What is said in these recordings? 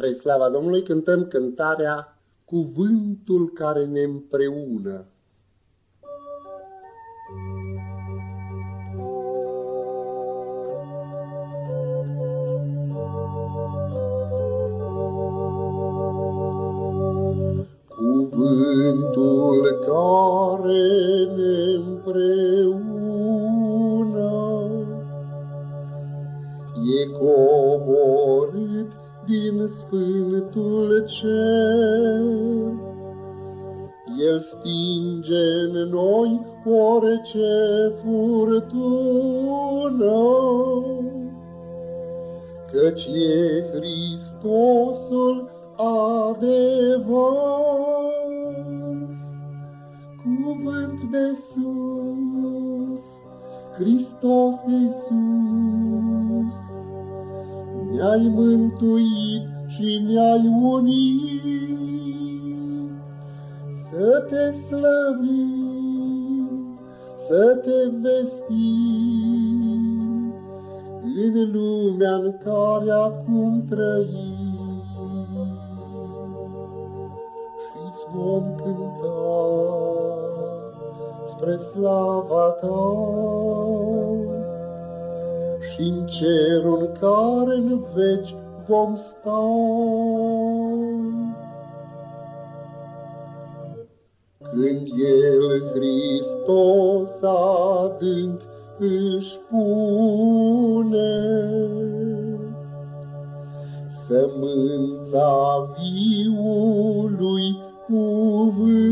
Spre slava Domnului cântăm cântarea Cuvântul care ne împreună. Cuvântul care ne împreună e coborât din Sfântul Cer. El stinge în noi orice furtună, Căci e Hristosul adevăr. Cuvânt de sus, Hristos Iisus, ne-ai mântuit și ne-ai unit. Să te slăvim, să te vestim în lumea în care acum trăim. Și-ți vom cânta spre slava ta, și în cerul în care în veci vom sta. Când El Hristos adânc își pune sămânța viului cuvânt,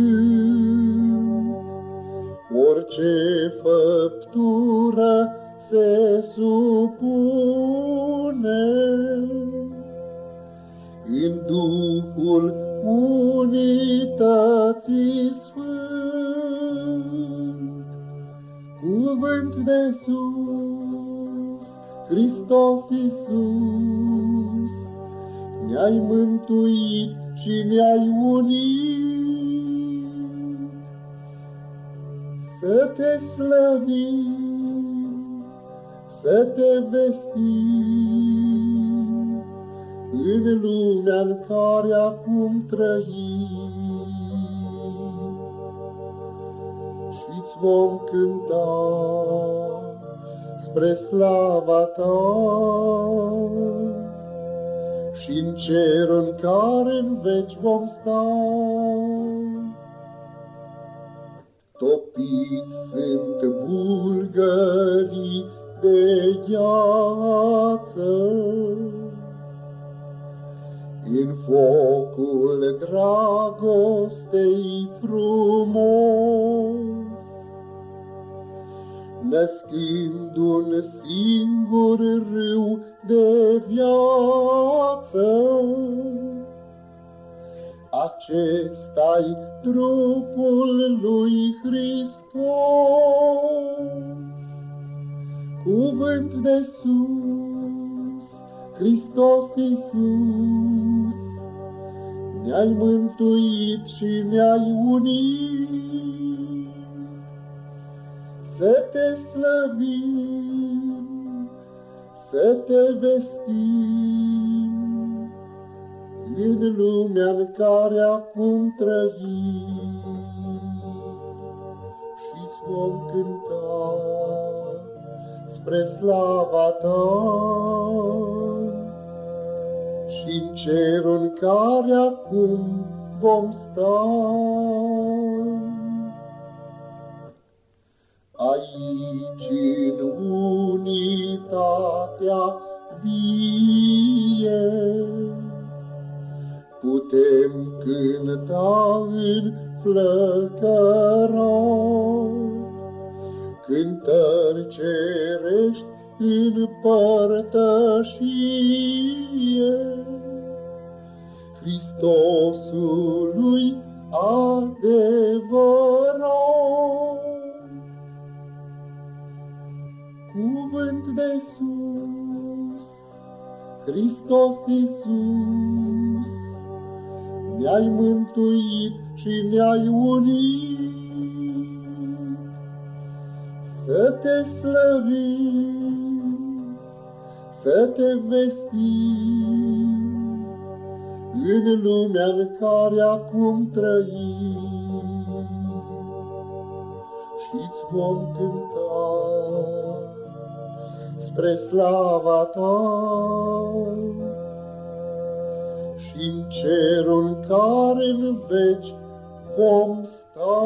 orice făptură se supune în Duhul unității sfânt. Cuvânt de sus, Hristos Iisus, ne-ai mântuit și ne-ai unit. Să te slăvim, să te vestim în lumea în care acum trăim. Și-ți vom cânta spre slava ta și în cerul în care în veci vom sta. Topiți sunt bulgării de gheață, în focul dragostei frumos, născând un singur râu de viață. Acesta-i trupul lui Hristos, cuvânt de sus, Hristos Iisus, ne-ai mântuit și ne-ai unit. Să te slăvim, să te vestim, în lumea în care acum trăim. Și-ți vom cânta spre slava ta și în cerul în care acum vom sta. Aici în unitatea vie putem cânta în flăcărat cântări cerești în părtășie. Hristosului adevărat. Cuvânt de sus, Hristos Iisus, ne-ai mântuit și ne-ai unit. Să te slăvim, să te vestim, în lumea în care acum trăim. Și-ți vom cânta spre slava ta și în cerul în care în veci vom sta.